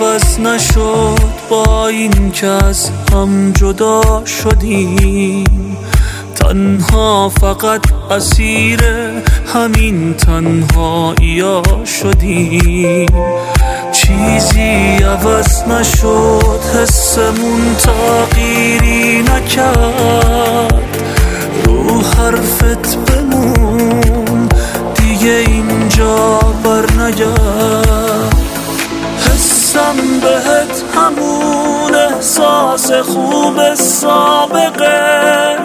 عوض نشد با این که از هم جدا شدیم. تنها فقط اسیر همین تنهایی شدیم. چیزی عوض نشد حسمون تغییری نکرد. حسم بهت همون احساس خوب سابقه.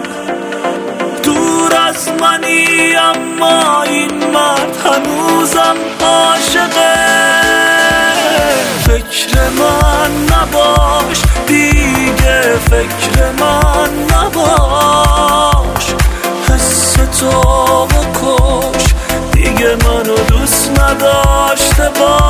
دور از منی اما این مرد هنوزم عاشقه. فکر من نباش دیگه فکر من نباش. حس تو بکش دیگه منو دوست نداشته باش.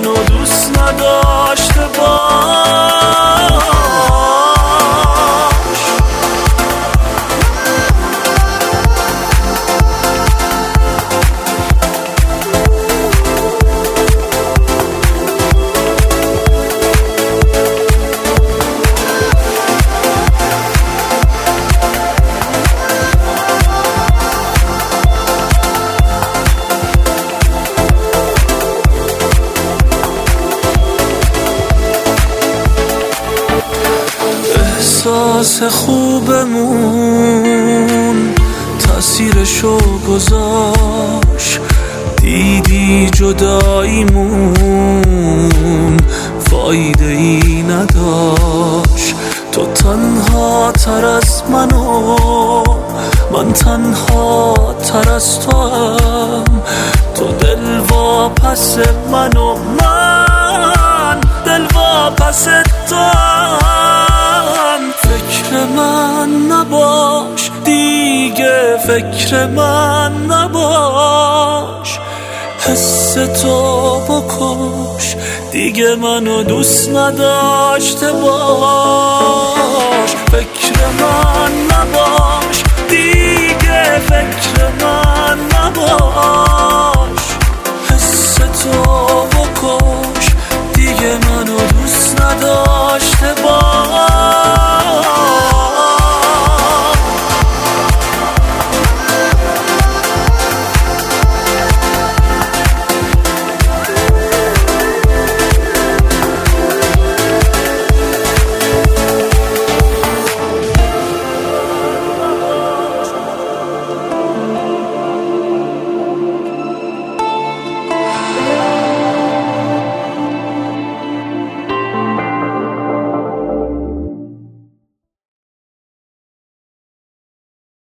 دیگه احساس خوبمون تاثیرشو گذاشت دیدی جداییمون فایده ای نداشت. تو تنها تر از منو من تنها تر از تو هم تو دل واپس منو من دل واپس تو هم فکر من نباش حس تو بکش دیگه منو دوست نداشته باش. فکر